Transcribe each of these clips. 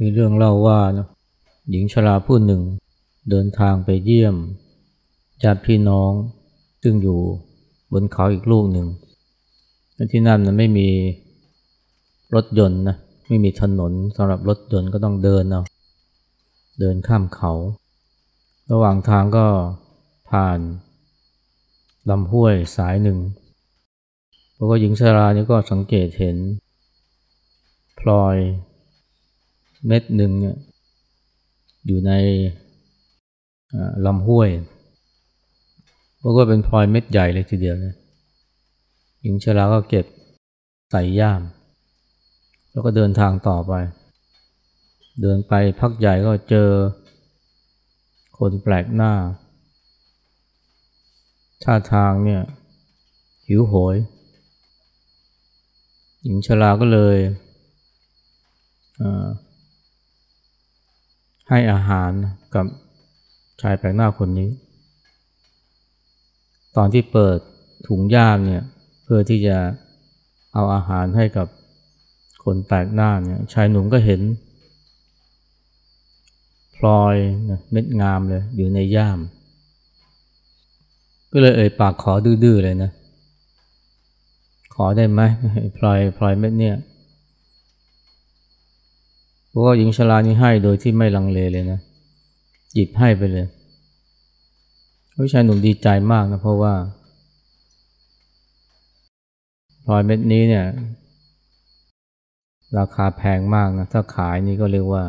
มีเรื่องเล่าว่านะหญิงชราผู้หนึ่ง เดินทางไปเยี่ยมญาติพี่น้อง ซึ่งอยู่บนเขาอีกลูกหนึ่งที่นั่นนะไม่มีรถยนต์นะไม่มีถนนสำหรับรถยนต์ก็ต้องเดินเอาเดินข้ามเขา ระหว่างทางก็ผ่านลำห้วยสายหนึ่งเพราะว่าหญิงชรานี่ก็สังเกตเห็น พลอย เม็ดหนึ่งเนี่ยอยู่ในลำห้วยเพราะว่าเป็นพลอยเม็ดใหญ่เลยทีเดียวนะหญิงชราก็เก็บใส่ย่าม แล้วก็เดินทางต่อไป เดินไปพักใหญ่ก็เจอคนแปลกหน้า ท่าทางเนี่ยหิวโหย หญิงชราก็เลย ให้อาหารกับชายแปลกหน้าคนนี้ ตอนที่เปิดถุงย่ามเนี่ยเพื่อที่จะเอาอาหารให้กับคนแปลกหน้าเนี่ยชายหนุ่มก็เห็น พลอยเม็ดงามเลยอยู่ในย่าม ก็เลยเอ่ยปากขอดื้อๆเลยนะ ขอได้ไหมพลอยพลอยเม็ดเนี่ย เพราะว่าหญิงชรานี่ให้โดยที่ไม่ลังเลเลยนะ หยิบให้ไปเลยผู้ชายหนุ่มดีใจมากนะเพราะว่าพลอยเม็ดนี้เนี่ย ราคาแพงมากนะ ถ้าขายนี่ก็เรียกว่า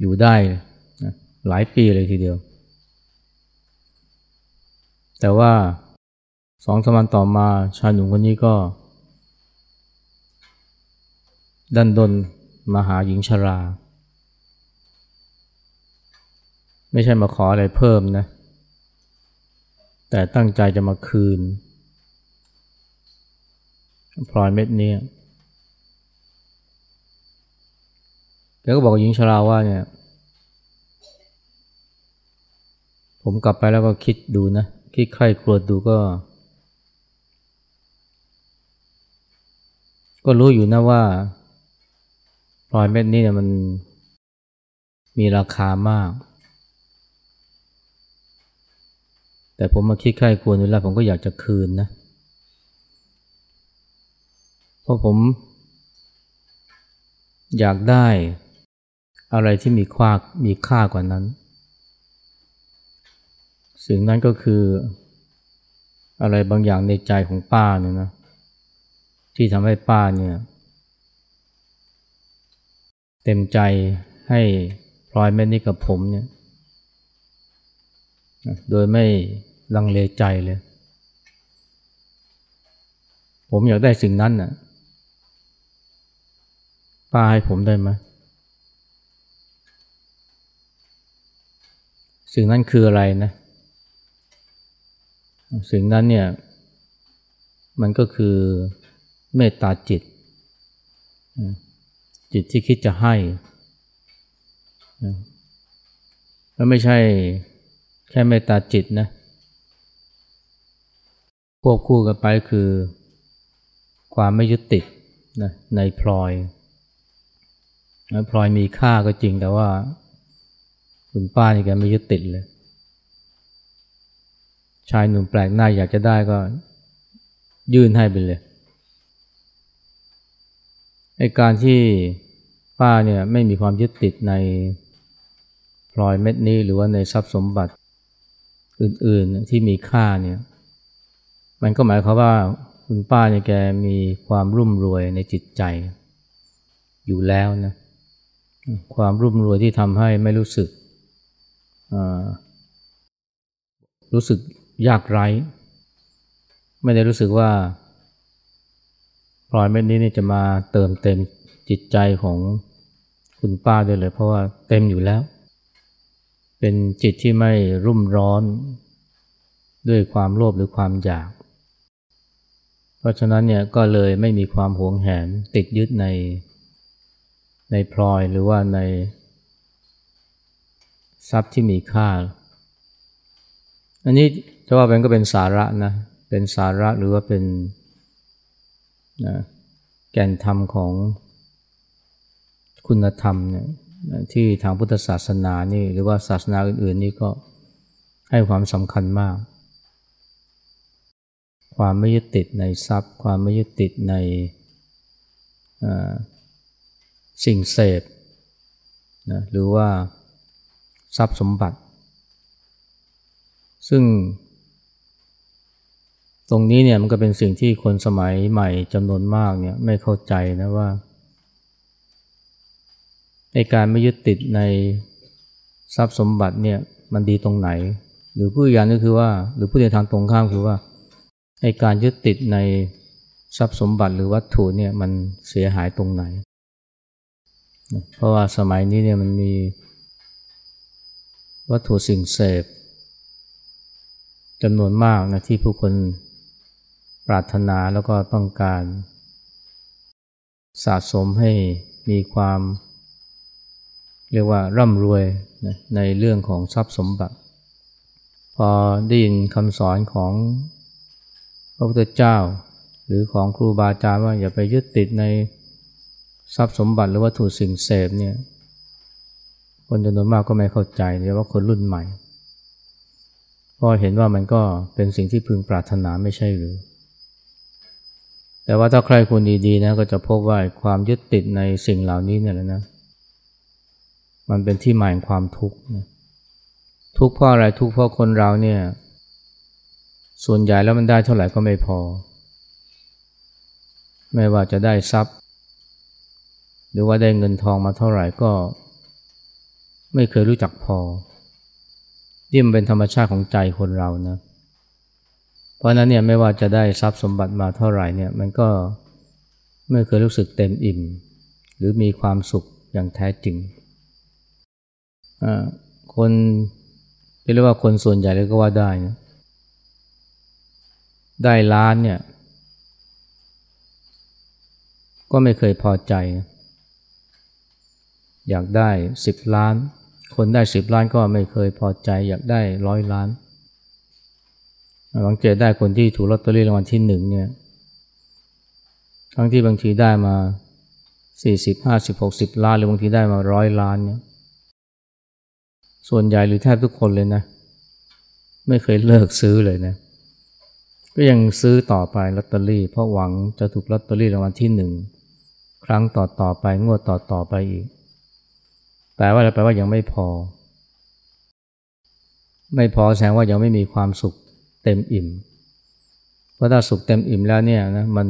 อยู่ได้นะหลายปีเลยทีเดียว แต่ว่าสองสมันต่อมาชายหนุ่มคนนี้ก็ ดันดนมาหาหญิงชรา ไม่ใช่มาขออะไรเพิ่มนะ แต่ตั้งใจจะมาคืนพลอยเม็ดนี้แกก็บอกหญิงชราว่าเนี่ย ผมกลับไปแล้วก็คิดดูนะ คิดใครครวดดูก็ ก็รู้อยู่นะว่า พลอยเม็ดนี้เนี่ยมันมีราคามาก แต่ผมมาคิดใครควรดูแล้วผมก็อยากจะคืนนะ เพราะผม อยากได้อะไรที่มีค่ามีค่ากว่านั้น สิ่งนั้นก็คืออะไรบางอย่างในใจของป้าเนี่ยนะ ที่ทำให้ป้าเนี่ย เต็มใจให้พลอยเม็ดนี้กับผมเนี่ยโดยไม่ลังเลใจเลย ผมอยากได้สิ่งนั้นน่ะ ป้าให้ผมได้ไหมสิ่งนั้นคืออะไรนะ สิ่งนั้นเนี่ย มันก็คือเมตตาจิต จิตที่คิดจะให้แล้วไม่ใช่แค่เมตตาจิตนะควบคู่กันไปคือ ความไม่ยึดติดนะในพลอยพลอยมีค่าก็จริงแต่ว่า คุณป้านี่แกไม่ยึดติดเลย ชายหนุ่มแปลกหน้าอยากจะได้ก็ยื่นให้ไปเลย ไอการที่ป้าเนี่ยไม่มีความยึดติดในพลอยเม็ดนี้หรือว่าในทรัพย์สมบัติอื่นๆที่มีค่าเนี่ย มันก็หมายความว่าคุณป้าเนี่ยแกมีความรุ่มรวยในจิตใจ อยู่แล้วนะความรุ่มรวยที่ทำให้ไม่รู้สึกรู้สึกยากไร้ ไม่ได้รู้สึกว่า พลอยเม็ดนี้นี่จะมาเติมเต็มจิตใจของคุณป้าได้เลย เพราะว่าเต็มอยู่แล้ว เป็นจิตที่ไม่รุ่มร้อน ด้วยความโลภหรือความอยาก เพราะฉะนั้นเนี่ยก็เลยไม่มีความหวงแหนติดยึดใน ในพลอยหรือว่าใน ทรัพย์ที่มีค่า อันนี้จะว่าเป็นก็เป็นสาระนะ เป็นสาระหรือว่าเป็น นะแก่นธรรมของคุณธรรมเนี่ยที่ทางพุทธศาสนานี่หรือว่าศาสนาอื่นๆนี่ก็ให้ความสำคัญมาก ความไม่ยึดติดในทรัพย์ ความไม่ยึดติดในสิ่งเสพนะหรือว่าทรัพย์สมบัติ ซึ่ง ตรงนี้เนี่ยมันก็เป็นสิ่งที่คนสมัยใหม่จำนวนมากเนี่ยไม่เข้าใจนะว่า ในการไม่ยึดติดในทรัพย์สมบัติเนี่ยมันดีตรงไหน หรือผู้อย่างก็คือว่า หรือผู้ในทางตรงข้ามคือว่าในการยึดติดในทรัพย์สมบัติหรือวัตถุเนี่ยมันเสียหายตรงไหน เพราะว่าสมัยนี้เนี่ยมันมีวัตถุสิ่งเสพจำนวนมากนะที่ผู้คน ปรารถนาแล้วก็ต้องการ สะสมให้มีความ เรียกว่าร่ำรวยนะในเรื่องของทรัพย์สมบัติ พอได้ยินคำสอนของพระพุทธเจ้า หรือของครูบาอาจารย์ว่าอย่าไปยึดติดในทรัพย์สมบัติหรือวัตถุสิ่งเสพเนี่ยคนจำนวนมากก็ไม่เข้าใจโดยว่าคนรุ่นใหม่พอเห็นว่ามันก็เป็นสิ่งที่พึงปรารถนาไม่ใช่หรือ แต่ว่าถ้าใครคนดีๆนะก็จะพบว่าความยึดติดในสิ่งเหล่านี้เนี่ยแหละนะ มันเป็นที่มาแห่งความทุกข์ทุกข์เพราะอะไรทุกข์เพราะคนเราเนี่ย ส่วนใหญ่แล้วมันได้เท่าไหร่ก็ไม่พอ ไม่ว่าจะได้ทรัพย์ หรือว่าได้เงินทองมาเท่าไหร่ก็ ไม่เคยรู้จักพอที่มันเป็นธรรมชาติของใจคนเรานะเพราะนั้นเนี่ยไม่ว่าจะได้ทรัพย์สมบัติมาเท่าไหร่เนี่ยมันก็ไม่เคยรู้สึกเต็มอิ่ม หรือมีความสุขอย่างแท้จริง คนเรียกว่าคนส่วนใหญ่เลยก็ว่าได้นะได้ล้านเนี่ย ก็ไม่เคยพอใจ อยากได้สิบล้าน คนได้สิบล้านก็ไม่เคยพอใจ อยากได้ร้อยล้าน บางเจได้คนที่ถูกลอตเตอรี่รางวัลที่หนึ่งเนี่ยทั้งที่บางทีได้มาสี่สิบห้าสิบหกสิบล้าน หรือบางทีได้มาร้อยล้านเนี่ยส่วนใหญ่หรือแทบทุกคนเลยนะ ไม่เคยเลิกซื้อเลยนะ ก็ยังซื้อต่อไปลอตเตอรี่ เพราะหวังจะถูกลอตเตอรี่รางวัลที่หนึ่งครั้งต่อต่อไปงวดต่อต่อไปอีกแปลว่าอะไรแปลว่ายังไม่พอ ไม่พอแสดงว่ายังไม่มีความสุข เต็มอิ่ม เพราะถ้าสุขเต็มอิ่มแล้วเนี่ยนะมัน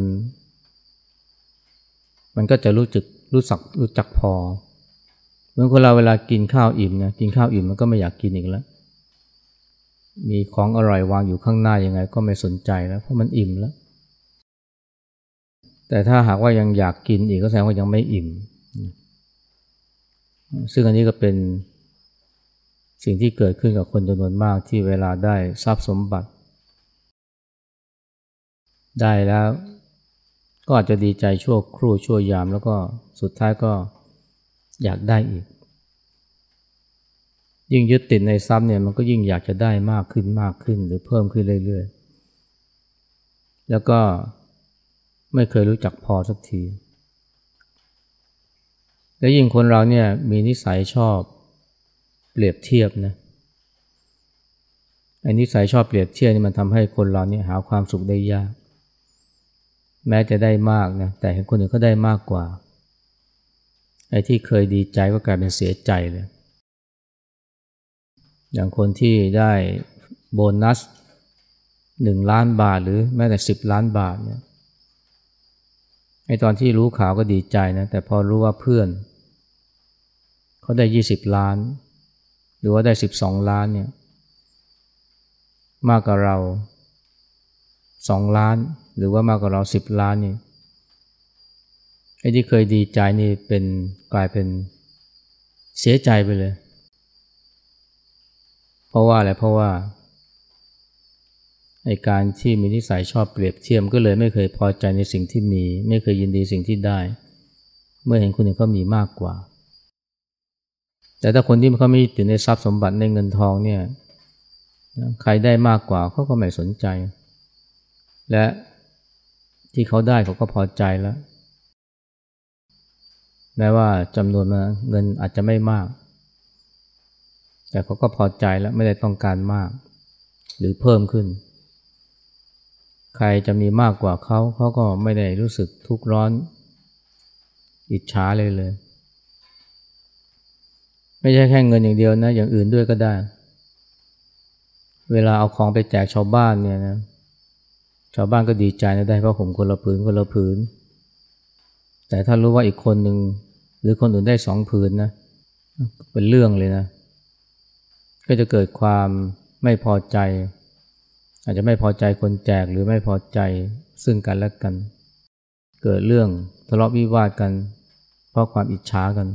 มันก็จะรู้จักรู้สักรู้จักพอเหมือนคนเราเวลากินข้าวอิ่มนะกินข้าวอิ่มมันก็ไม่อยากกินอีกแล้ว มีของอร่อยวางอยู่ข้างหน้ายังไง ก็ไม่สนใจแล้วเพราะมันอิ่มแล้ว แต่ถ้าหากว่ายังอยากกินอีกก็แสดงว่ายังไม่อิ่ม ซึ่งอันนี้ก็เป็นสิ่งที่เกิดขึ้นกับคนจำนวนมากที่เวลาได้ทรัพย์สมบัติ ได้แล้ว ก็อาจจะดีใจชั่วครู่ชั่วยาม แล้วก็สุดท้ายก็อยากได้อีก ยิ่งยึดติดในทรัพย์เนี่ยมันก็ยิ่งอยากจะได้มากขึ้นมากขึ้น หรือเพิ่มขึ้นเรื่อยๆ แล้วก็ไม่เคยรู้จักพอสักที และยิ่งคนเราเนี่ยมีนิสัยชอบเปรียบเทียบนะไอ้นิสัยชอบเปรียบเทียบนี่มันทำให้คนเราเนี่ยหาความสุขได้ยาก แม้จะได้มากนะแต่เห็นคนอื่นเขาได้มากกว่าไอ้ที่เคยดีใจก็กลายเป็นเสียใจเลยอย่างคนที่ได้โบนัสหนึ่งล้านบาทหรือแม้แต่สิบล้านบาทเนี่ยไอ้ตอนที่รู้ข่าวก็ดีใจนะแต่พอรู้ว่าเพื่อนเขาได้ยี่สิบล้าน หรือว่าได้สิบสองล้านเนี่ยมากกว่าเราสองล้าน หรือว่ามากกว่าเราสิบล้านนี่ไอ้ที่เคยดีใจนี่เป็นกลายเป็นเสียใจไปเลย เพราะว่าอะไรเพราะว่าไอการที่มีนิสัยชอบเปรียบเทียมก็เลยไม่เคยพอใจในสิ่งที่มี ไม่เคยยินดีสิ่งที่ได้ เมื่อเห็นคนอื่นเขามีมากกว่า แต่ถ้าคนที่เขาไม่ติดในทรัพย์สมบัติในเงินทองเนี่ยใครได้มากกว่าเขาก็ไม่สนใจ และ ที่เขาได้เขาก็พอใจแล้วแม้ว่าจำนวนเงินอาจจะไม่มาก แต่เขาก็พอใจแล้วไม่ได้ต้องการมาก หรือเพิ่มขึ้น ใครจะมีมากกว่าเขาเขาก็ไม่ได้รู้สึกทุกข์ร้อน อิจฉาเลยเลย ไม่ใช่แค่เงินอย่างเดียวนะ อย่างอื่นด้วยก็ได้ เวลาเอาของไปแจกชาวบ้านเนี่ยนะ ชาวบ้านก็ดีใจนะได้เพราะผมคนละผืนคนละผืน แต่ถ้ารู้ว่าอีกคนหนึ่งหรือคนอื่นได้สองผืนนะเป็นเรื่องเลยนะ ก็จะเกิดความไม่พอใจ อาจจะไม่พอใจคนแจกหรือไม่พอใจซึ่งกันและกัน เกิดเรื่องทะเลาะวิวาทกัน เพราะความอิจฉากัน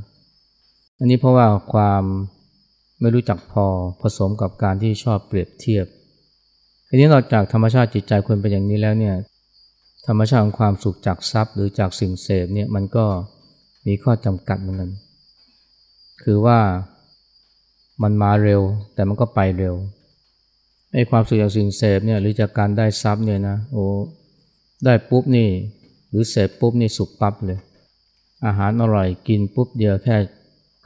อันนี้เพราะว่าความไม่รู้จักพอผสมกับการที่ชอบเปรียบเทียบ ทีนี้นอกจากธรรมชาติจิตใจคนเป็นอย่างนี้แล้วเนี่ยธรรมชาติของความสุขจากทรัพย์ หรือจากสิ่งเสพเนี่ยมันก็มีข้อจำกัดเหมือนกันคือว่ามันมาเร็วแต่มันก็ไปเร็วไอ้ความสุขจากสิ่งเสพเนี่ยหรือจากการได้ทรัพย์เนี่ยนะโอ้ได้ปุ๊บนี่ หรือเสพปุ๊บนี่สุขปั๊บเลย อาหารอร่อยกินปุ๊บเดียวแค่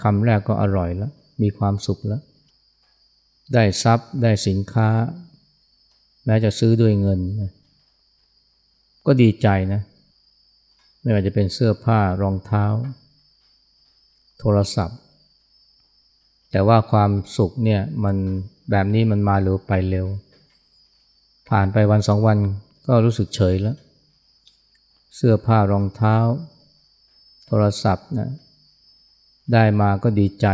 คำแรกก็อร่อยแล้ว มีความสุขแล้ว ได้ทรัพย์ได้สินค้า แม้จะซื้อด้วยเงิน ก็ดีใจนะ ไม่ว่าจะเป็นเสื้อผ้ารองเท้า โทรศัพท์ แต่ว่าความสุขเนี่ยมันแบบนี้มันมาเร็วไปเร็ว ผ่านไปวันสองวันก็รู้สึกเฉยแล้ว เสื้อผ้ารองเท้า โทรศัพท์นะได้มาก็ดีใจ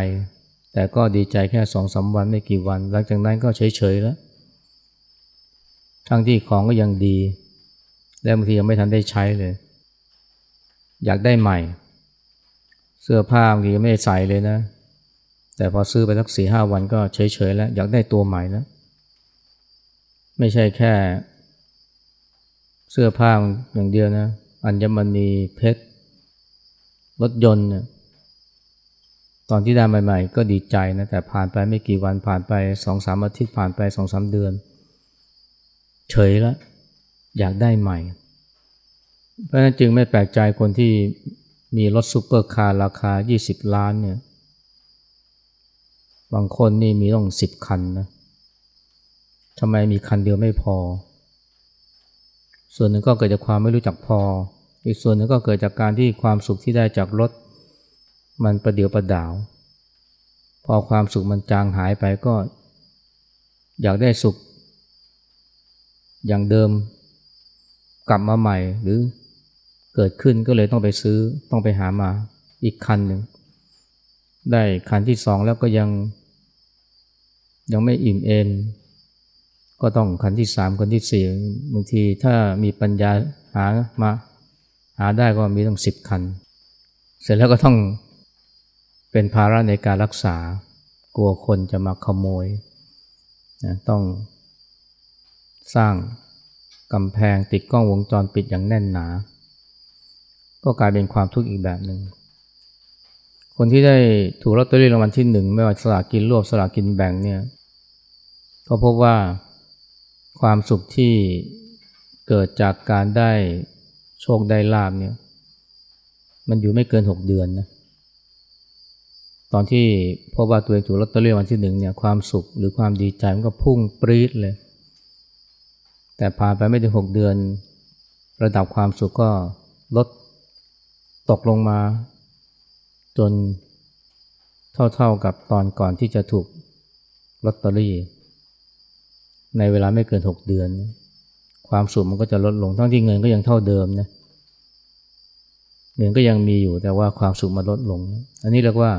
แต่ก็ดีใจแค่สองสาวันไม่กี่วัน หลังจากนั้นก็เฉยเฉยแล้ว ทั้งที่ของก็ยังดี และบางทียังไม่ทันได้ใช้เลย อยากได้ใหม่ เสื้อผ้าบางทีไม่ได้ใส่เลยนะ แต่พอซื้อไปสักสี่ห้าวันก็เฉยๆแล้ว อยากได้ตัวใหม่แล้ว ไม่ใช่แค่ เสื้อผ้าอย่างเดียวนะ อัญมณีเพชรรถยนต์เนี่ยตอนที่ได้ใหม่ ๆ ก็ดีใจนะ แต่ผ่านไปไม่กี่วันผ่านไปสองสามอาทิตย์ผ่านไปสองสามเดือน เฉยแล้วอยากได้ใหม่ เพราะนั้นจึงไม่แปลกใจคนที่มีรถซูเปอร์คาร์ราคา 20 ล้านเนี่ย บางคนนี่มีต้องสิบคันนะทำไมมีคันเดียวไม่พอ ส่วนหนึ่งก็เกิดจากความไม่รู้จักพอ อีกส่วนหนึ่งก็เกิดจากการที่ความสุขที่ได้จากรถ มันประเดียวประดาว พอความสุขมันจางหายไปก็ อยากได้สุข อย่างเดิมกลับมาใหม่หรือเกิดขึ้นก็เลยต้องไปซื้อต้องไปหามาอีกคันหนึ่ง ได้คันที่สองแล้วก็ยัง ยังไม่อิ่มเอมก็ต้องคันที่สามคันที่สี่บางทีถ้ามีปัญญาหามาหาได้ก็มีต้องสิบคัน เสร็จแล้วก็ต้องเป็นภาระในการรักษากลัวคนจะมาขโมยนะต้อง สร้างกำแพงติดกล้องวงจรปิดอย่างแน่นหนา ก็กลายเป็นความทุกข์อีกแบบหนึ่ง คนที่ได้ถูกลอตเตอรี่รางวัลที่หนึ่งไม่ว่าสลากกินรวบสลากกินแบ่งเนี่ย ก็พบว่าความสุขที่เกิดจากการได้โชคได้ลาบเนี่ย มันอยู่ไม่เกินหกเดือนนะตอนที่พบว่าตัวเองถูกลอตเตอรี่รางวัลที่หนึ่งเนี่ยความสุขหรือความดีใจมันก็พุ่งปรี๊ดเลย แต่ผ่านไปไม่ถึงหกเดือน ระดับความสุขก็ลดตกลงมา จนเท่าๆกับตอนก่อนที่จะถูกลอตเตอรี่ ในเวลาไม่เกินหกเดือน ความสุขมันก็จะลดลงทั้งที่เงินก็ยังเท่าเดิมนะเงินก็ยังมีอยู่แต่ว่าความสุขมันลดลง อันนี้เรียกว่า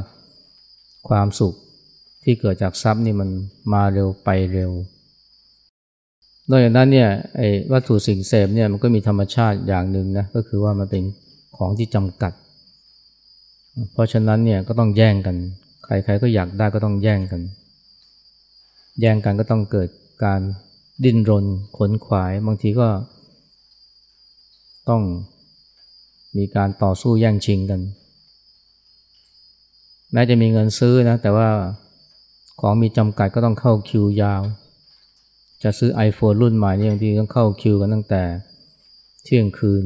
ความสุขที่เกิดจากทรัพย์นี่มันมาเร็วไปเร็ว นอกจากนั้นเนี่ยไอ้วัตถุสิ่งเสพเนี่ยมันก็มีธรรมชาติอย่างหนึ่งนะก็คือว่ามันเป็นของที่จำกัด เพราะฉะนั้นเนี่ยก็ต้องแย่งกัน ใครๆก็อยากได้ก็ต้องแย่งกัน แย่งกันก็ต้องเกิดการดิ้นรนขนขวายบางทีก็ต้องมีการต่อสู้แย่งชิงกัน แม้จะมีเงินซื้อนะแต่ว่าของมีจำกัดก็ต้องเข้าคิวยาว จะซื้อ iPhone รุ่นใหม่นี่บางทีต้องเข้าคิวกันตั้งแต่เที่ยงคืน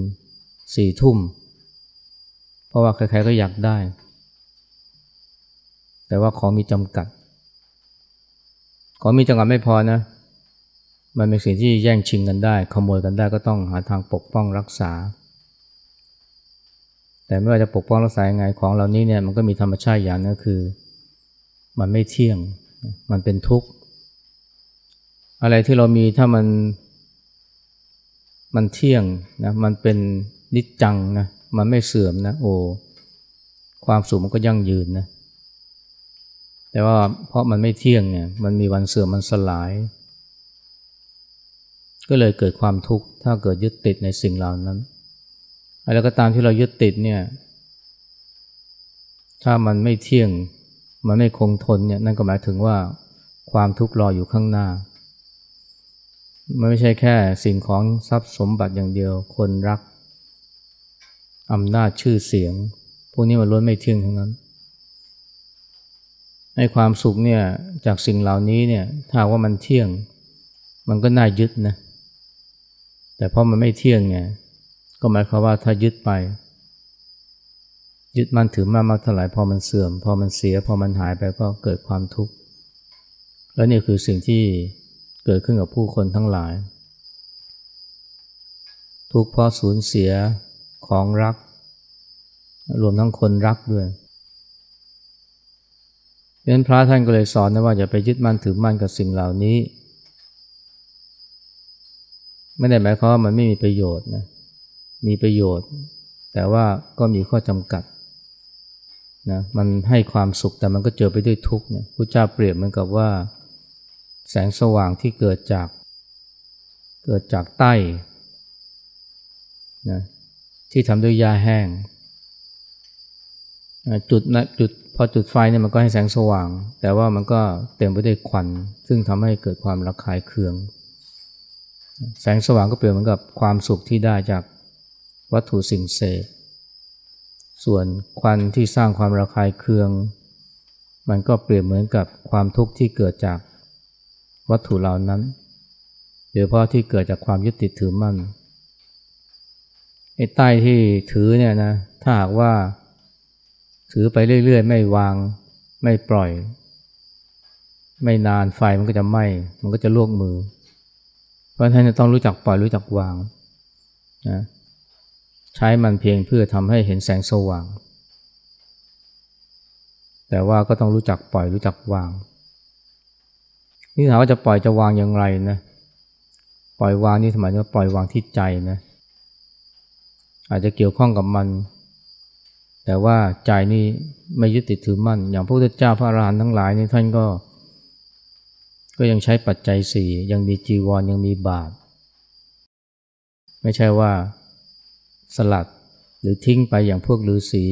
สี่ทุ่ม เพราะว่าใครๆก็อยากได้ แต่ว่าของมีจำกัด ของมีจำกัดไม่พอนะ มันเป็นสิ่งที่แย่งชิงกันได้ ขโมยกันได้ก็ต้องหาทางปกป้องรักษา แต่ไม่ว่าจะปกป้องรักษายังไงของเหล่านี้เนี่ยมันก็มีธรรมชาติอย่างนึงคือ มันไม่เที่ยง มันเป็นทุกข์ อะไรที่เรามีถ้ามันมันเที่ยงนะมันเป็นนิจจังนะมันไม่เสื่อมนะโอ้ความสุขมันก็ยั่งยืนนะแต่ว่าเพราะมันไม่เที่ยงเนี่ยมันมีวันเสื่อมมันสลาย ก็เลยเกิดความทุกข์ถ้าเกิดยึดติดในสิ่งเหล่านั้นอะไรก็ตามที่เรายึดติดเนี่ยถ้ามันไม่เที่ยงมันไม่คงทนเนี่ยนั่นก็หมายถึงว่าความทุกข์รออยู่ข้างหน้า มันไม่ใช่แค่สิ่งของทรัพย์สมบัติอย่างเดียว คนรักอำนาจชื่อเสียง พวกนี้มันล้วนไม่เที่ยงทั้งนั้นให้ความสุขเนี่ยจากสิ่งเหล่านี้เนี่ยถ้าว่ามันเที่ยง มันก็น่ายึดนะแต่เพอมันไม่เที่ยงไงก็หมายความว่าถ้ายึดไป ยึดมันถือมากมากเท่าไหร่พอมันเสื่อม พอมันเสีย พอมันหายไปก็เกิดความทุกข์แล้วนี่คือสิ่งที่ กิดขึ้นกับผู้คนทั้งหลาย ทุกข์เพราะสูญเสียของรัก รวมทั้งคนรักด้วยดังนั้นพระท่านก็เลยสอนนะว่าอย่าไปยึดมั่นถือมั่นกับสิ่งเหล่านี้ ไม่ได้หมายความว่ามันไม่มีประโยชน์นะมีประโยชน์ แต่ว่าก็มีข้อจำกัดนะมันให้ความสุขแต่มันก็เจอไปด้วยทุกข์เนี่ยพระเจ้าเปรียบเหมือนกับว่า แสงสว่างที่เกิดจาก เกิดจากใต้นะที่ทำด้วยยาแห้งจุดนะจุดพอจุดไฟเนี่ยมันก็ให้แสงสว่าง แต่ว่ามันก็เต็มไปด้วยควัน ซึ่งทำให้เกิดความระคายเคือง แสงสว่างก็เปรียบเหมือนกับความสุขที่ได้จากวัตถุสิ่งเสพส่วนควันที่สร้างความระคายเคือง มันก็เปรียบเหมือนกับความทุกข์ที่เกิดจาก วัตถุเหล่านั้นโดยเฉพาะที่เกิดจากความยึดติดถือมั่นไอ้ใต้ที่ถือเนี่ยนะถ้าหากว่าถือไปเรื่อยๆ ไม่วางไม่ปล่อย ไม่นานไฟมันก็จะไหม้มันก็จะลวกมือ เพราะฉะนั้นต้องรู้จักปล่อยรู้จักวางนะใช้มันเพียงเพื่อทำให้เห็นแสงสว่าง แต่ว่าก็ต้องรู้จักปล่อยรู้จักวาง นี่ถามว่าจะปล่อยจะวางอย่างไรนะ ปล่อยวางนี่สมัยนี้ปล่อยวางที่ใจนะ อาจจะเกี่ยวข้องกับมัน แต่ว่าใจนี่ไม่ยึดติดถือมั่น อย่างพระพุทธเจ้าพระอรหันต์ทั้งหลายนี่ท่านก็ ก็ยังใช้ปัจจัยสี่ยังมีจีวรยังมีบาตรไม่ใช่ว่าสลัดหรือทิ้งไปอย่างพวกฤาษี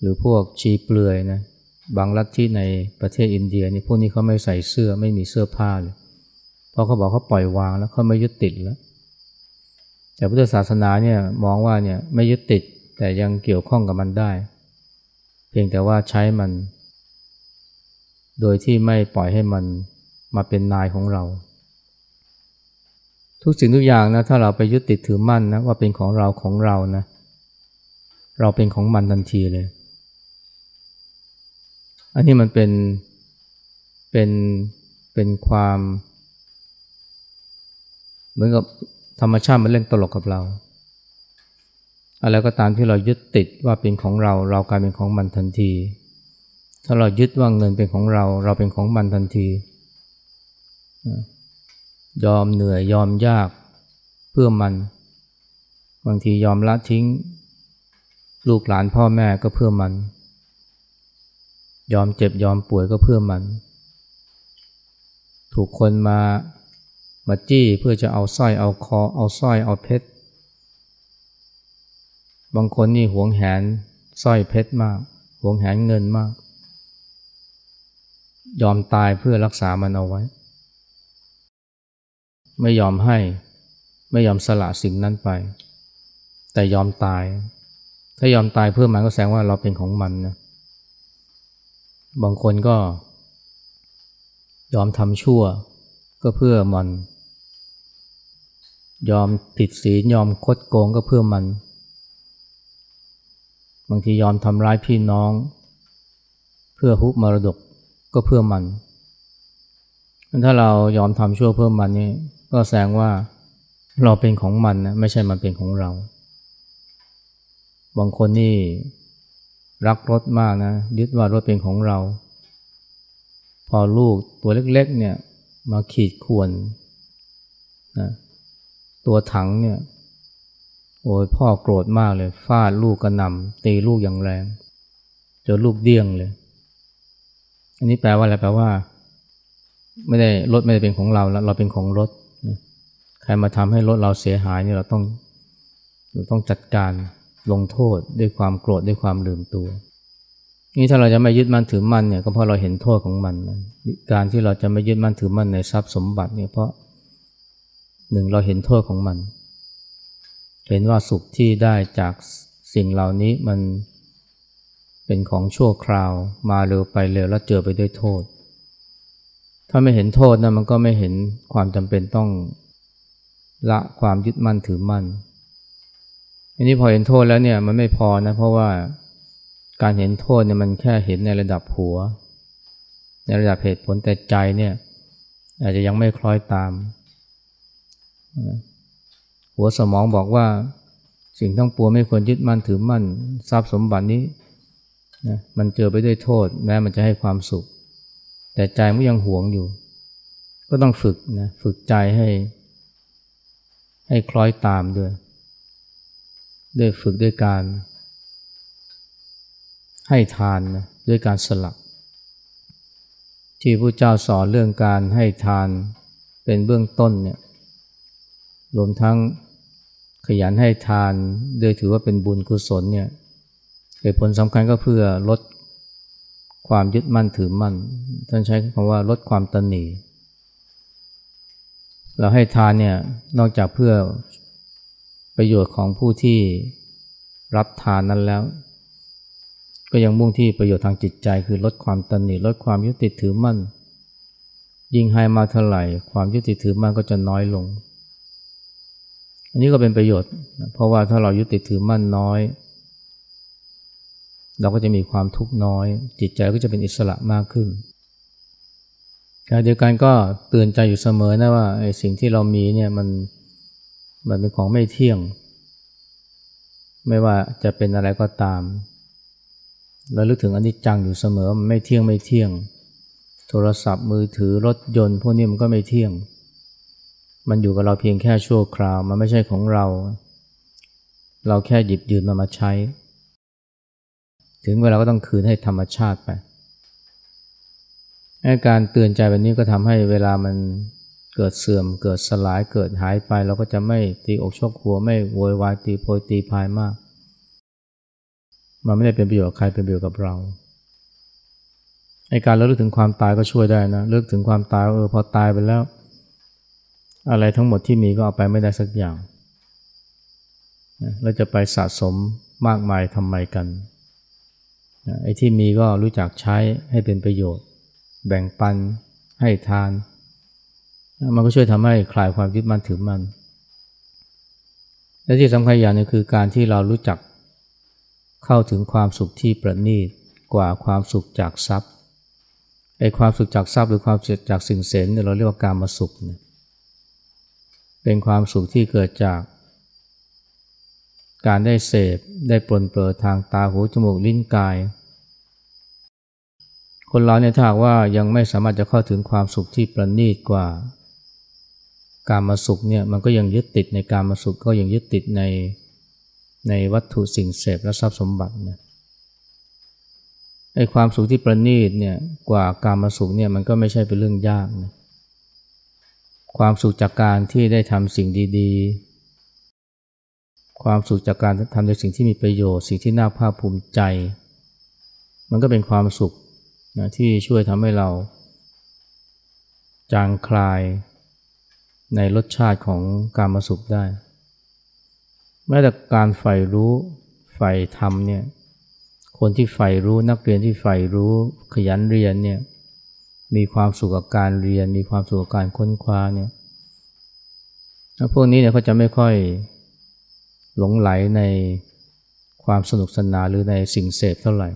หรือพวกชีเปลือยนะ บางรัฐที่ในประเทศอินเดียนี่พวกนี้เขาไม่ใส่เสื้อไม่มีเสื้อผ้าเลย เพราะเขาบอกเขาปล่อยวางแล้วเขาไม่ยึดติดแล้ว แต่พุทธศาสนาเนี่ยมองว่าเนี่ยไม่ยึดติดแต่ยังเกี่ยวข้องกับมันได้ เพียงแต่ว่าใช้มัน โดยที่ไม่ปล่อยให้มันมาเป็นนายของเรา ทุกสิ่งทุกอย่างนะถ้าเราไปยึดติดถือมั่นนะว่าเป็นของเราของเรานะ เราเป็นของมันทันทีเลย อันนี้มันเป็นเป็นเป็นความ เหมือนกับธรรมชาติมันเล่นตลกกับเรา อะไรก็ตามที่เรายึดติดว่าเป็นของเรา เรากลายเป็นของมันทันที ถ้าเรายึดว่าเงินเป็นของเรา เราเป็นของมันทันที ยอมเหนื่อยยอมยากเพื่อมัน บางทียอมละทิ้ง ลูกหลานพ่อแม่ก็เพื่อมัน ยอมเจ็บยอมป่วยก็เพื่อมัน ถูกคนมามาจี้เพื่อจะเอาสร้อยเอาคอ เอาสร้อยเอาเพชร บางคนนี่หวงแหนสร้อยเพชรมาก หวงแหนเงินมาก ยอมตายเพื่อรักษามันเอาไว้ ไม่ยอมให้ไม่ยอมสละสิ่งนั้นไป แต่ยอมตาย ถ้ายอมตายเพื่อมันก็แสดงว่าเราเป็นของมันนะ บางคนก็ ยอมทำชั่ว ก็เพื่อมัน ยอมผิดศีลยอมคดโกงก็เพื่อมัน บางทียอมทำร้ายพี่น้อง เพื่อฮุบมรดกก็เพื่อมัน ถ้าเรายอมทำชั่วเพื่อมันนี่ก็แสดงว่าเราเป็นของมันนะไม่ใช่มันเป็นของเรา บางคนนี่ รักรถมากนะ ยึดว่ารถเป็นของเรา พอลูกตัวเล็กๆเนี่ยมาขีดข่วนนะตัวถังเนี่ย โอ้ยพ่อโกรธมากเลยฟาดลูกกระหน่ำตีลูกอย่างแรงจนลูกเดี้ยงเลย อันนี้แปลว่าอะไรแปลว่า ไม่ได้รถไม่ได้เป็นของเราแล้วเราเป็นของรถ ใครมาทำให้รถเราเสียหายนี่เราต้องเราต้องจัดการ ลงโทษด้วยความโกรธด้วยความลืมตัว นี่ถ้าเราจะไม่ยึดมั่นถือมั่นเนี่ยก็เพราะเราเห็นโทษของมันการที่เราจะไม่ยึดมั่นถือมั่นในทรัพย์สมบัติเนี่ยเพราะหนึ่งเราเห็นโทษของมัน เห็นว่าสุขที่ได้จากสิ่งเหล่านี้มันเป็นของชั่วคราวมาเร็วไปเร็วแล้วเจอไปด้วยโทษ ถ้าไม่เห็นโทษนะมันก็ไม่เห็นความจำเป็นต้องละความยึดมั่นถือมั่น อันนี้พอเห็นโทษแล้วเนี่ยมันไม่พอนะเพราะว่าการเห็นโทษเนี่ยมันแค่เห็นในระดับหัว ในระดับเหตุผลแต่ใจเนี่ยอาจจะยังไม่คล้อยตาม หัวสมองบอกว่าสิ่งทั้งปวงไม่ควรยึดมั่นถือมั่นทรัพย์สมบัตินี้นะมันเจอไปด้วยโทษ แม้มันจะให้ความสุข แต่ใจมันยังหวงอยู่ ก็ต้องฝึกนะฝึกใจให้ ให้คล้อยตามด้วย ได้ฝึกด้วยการให้ทานนะด้วยการสลักที่พระเจ้าสอนเรื่องการให้ทานเป็นเบื้องต้นเนี่ยรวมทั้งขยันให้ทานโดยถือว่าเป็นบุญกุศลเนี่ยเหตุผลสำคัญก็เพื่อลดความยึดมั่นถือมั่น ท่านใช้คำว่าลดความตนหนีเราให้ทานเนี่ยนอกจากเพื่อ ประโยชน์ของผู้ที่รับทานนั้นแล้ว ก็ยังมุ่งที่ประโยชน์ทางจิตใจคือลดความตนีลดความยึดติดถือมั่น ยิ่งให้มาเท่าไหร่ ความยึดติดถือมั่นก็จะน้อยลง อันนี้ก็เป็นประโยชน์ เพราะว่าถ้าเรายึดติดถือมั่นน้อย เราก็จะมีความทุกข์น้อย จิตใจก็จะเป็นอิสระมากขึ้นการเดียวกันก็เตือนใจอยู่เสมอนะว่าไอ้สิ่งที่เรามีเนี่ยมัน มันเป็นของไม่เที่ยง ไม่ว่าจะเป็นอะไรก็ตามเราลึกถึงอนิจจังอยู่เสมอมันไม่เที่ยงไม่เที่ยง โทรศัพท์มือถือรถยนต์ พวกนี้มันก็ไม่เที่ยง มันอยู่กับเราเพียงแค่ชั่วคราว มันไม่ใช่ของเรา เราแค่หยิบยืมมามาใช้ ถึงเวลาก็ต้องคืนให้ธรรมชาติไปการเตือนใจแบบนี้ก็ทำให้เวลามัน เกิดเสื่อมเกิดสลายเกิดหายไป เราก็จะไม่ตีอกชกหัวไม่โวยวายตีโพยตีพายมาก มันไม่ได้เป็นประโยชน์ใครเป็นประโยชน์กับเราไอการเราลึกถึงความตายก็ช่วยได้นะเลิกถึงความตายเออพอตายไปแล้ว อะไรทั้งหมดที่มีก็เอาไปไม่ได้สักอย่างเราจะไปสะสมมากมายทำไมกันไอ้ที่มีก็รู้จักใช้ให้เป็นประโยชน์ แบ่งปันให้ทาน มันก็ช่วยทำให้คลายความยึดมั่นถือมั่นและที่สำคัญอย่างนึงคือการที่เรารู้จักเข้าถึงความสุขที่ประณีตกว่าความสุขจากทรัพย์ไอ้ความสุขจากทรัพย์หรือความสุขจากสิ่งเสนเนี่ยเราเรียกว่าการมาสุขเนี่ยเป็นความสุขที่เกิดจาก การได้เสพได้ปลนเปลือทางตาหูจมูกลิ้นกาย คนเราเนี่ยถ้าว่ายังไม่สามารถจะเข้าถึงความสุขที่ประณีตกว่า การมาสุขเนี่ยมันก็ยังยึดติดในการมาสุขก็ยังยึดติดในในวัตถุสิ่งเสพและทรัพย์สมบัติเนี่ยไอ้ความสุขที่ประณีตเนี่ยกว่าการมาสุขเนี่ยมันก็ไม่ใช่เป็นเรื่องยากนะความสุขจากการที่ได้ทำสิ่งดีๆ ความสุขจากการทำในสิ่งที่มีประโยชน์สิ่งที่น่าภาคภูมิใจ มันก็เป็นความสุขนะที่ช่วยทำให้เราจางคลาย ในรสชาติของการมาสุขได้ แม้แต่การใฝ่รู้ใฝ่ธรรมเนี่ยคนที่ใฝ่รู้นักเรียนที่ใฝ่รู้ขยันเรียนเนี่ยมีความสุขกับการเรียน มีความสุขกับการค้นคว้าเนี่ยพวกนี้เนี่ยเขาจะไม่ค่อยหลงไหลในความสนุกสนานหรือในสิ่งเสพเท่าไหร่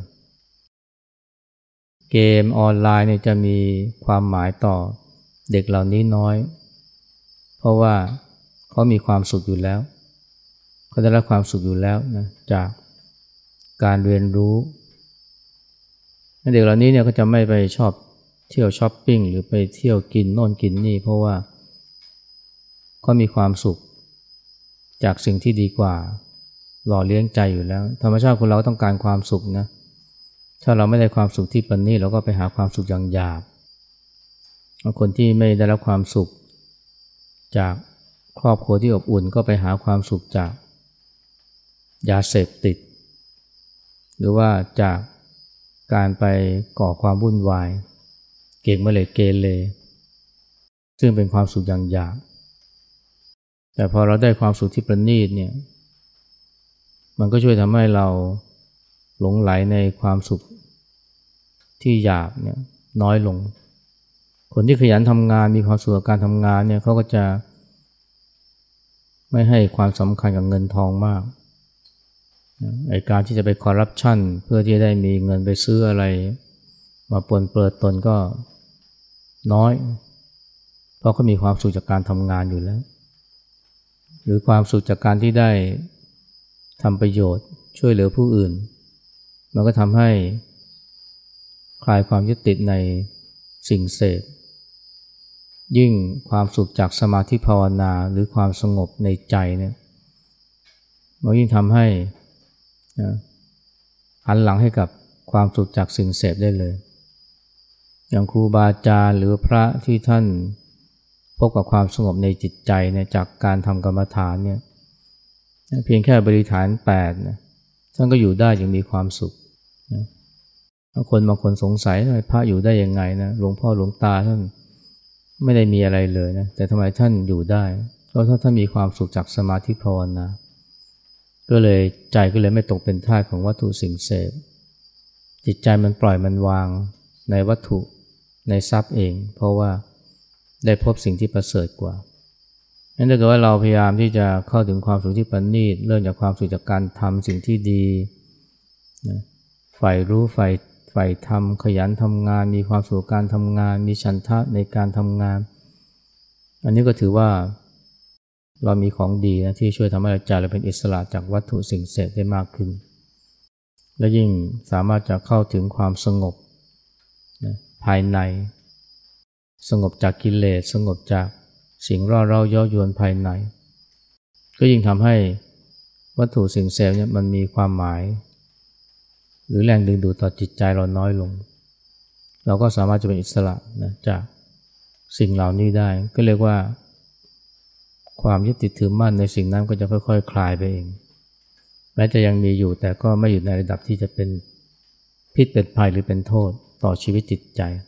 เกมออนไลน์เนี่ยจะมีความหมายต่อเด็กเหล่านี้น้อย เพราะว่าเขามีความสุขอยู่แล้วเขาได้รับความสุขอยู่แล้วนะจากการเรียนรู้เด็กเหล่านี้เนี่ยก็จะไม่ไปชอบเที่ยวช้อปปิ้งหรือไปเที่ยวกินโน่นกินนี่ เพราะว่าเขามีความสุขจากสิ่งที่ดีกว่าหล่อเลี้ยงใจอยู่แล้ว ธรรมชาติคนเราต้องการความสุขนะถ้าเราไม่ได้ความสุขที่ปันนี้เราก็ไปหาความสุขอย่างหยาบคนที่ไม่ได้รับความสุข จากครอบครัวที่อบอุ่นก็ไปหาความสุขจากยาเสพติด หรือว่าจากการไปก่อความวุ่นวาย เก่งเมื่อเลเกเรซึ่งเป็นความสุขอย่างหยาบแต่พอเราได้ความสุขที่ประณีตเนี่ยมันก็ช่วยทำให้เราหลงไหลในความสุขที่หยาบเนี่ยน้อยลง คนที่ขยันทำงานมีความสุขกับการทำงานเนี่ยเขาก็จะไม่ให้ความสำคัญกับเงินทองมากไอการที่จะไปคอร์รัปชันเพื่อที่จะได้มีเงินไปซื้ออะไร มาปนเปิดตนก็น้อย เพราะเขามีความสุขจากการทำงานอยู่แล้ว หรือความสุขจากการที่ได้ทำประโยชน์ช่วยเหลือผู้อื่น มันก็ทำให้คลายความยึดติดในสิ่งเสพ ยิ่งความสุขจากสมาธิภาวนาหรือความสงบในใจเนี่ยมันยิ่งทำให้หันหลังให้กับความสุขจากสิ่งเสพได้เลย อย่างครูบาอาจารย์หรือพระที่ท่านพบกับความสงบในจิตใจเนี่ยจากการทำกรรมฐานเนี่ยเพียงแค่บริฐานแปดนะท่านก็อยู่ได้อย่างมีความสุขนะคนบางคนสงสัยพระอยู่ได้ยังไงนะหลวงพ่อหลวงตาท่าน ไม่ได้มีอะไรเลยนะ แต่ทำไมท่านอยู่ได้เพราะท่านมีความสุขจากสมาธิภาวนาก็เลยใจก็เลยไม่ตกเป็นท่าของวัตถุสิ่งเสพ จิตใจมันปล่อยมันวางในวัตถุในทรัพย์เอง เพราะว่าได้พบสิ่งที่ประเสริฐกว่านั้นถ้าเกิดว่าเราพยายามที่จะเข้าถึงความสุขที่ประณีตเริ่มจากความสุขจากการทำสิ่งที่ดีนะใฝ่รู้ ใฝ่ทำขยันทำงาน มีความสุขการทำงาน มีฉันทะในการทำงาน อันนี้ก็ถือว่าเรามีของดีนะที่ช่วยทำให้ใจเราเป็นอิสระจากวัตถุสิ่งเสพได้มากขึ้น และยิ่งสามารถจะเข้าถึงความสงบนะภายใน สงบจากกิเลสสงบจากสิ่งร่อเร้าย่อยวนภายใน ก็ยิ่งทำให้วัตถุสิ่งเสพเนี่ยมันมีความหมาย หรือแรงดึงดูดต่อจิตใจเราน้อยลง เราก็สามารถจะเป็นอิสระนะจากสิ่งเหล่านี้ได้ ก็เรียกว่า ความยึดติดถือมั่นในสิ่งนั้นก็จะค่อยๆคคลายไปเอง แม้จะยังมีอยู่แต่ก็ไม่อยู่ในระดับที่จะเป็นพิษเป็นภัยหรือเป็นโทษต่อชีวิตจิตใจ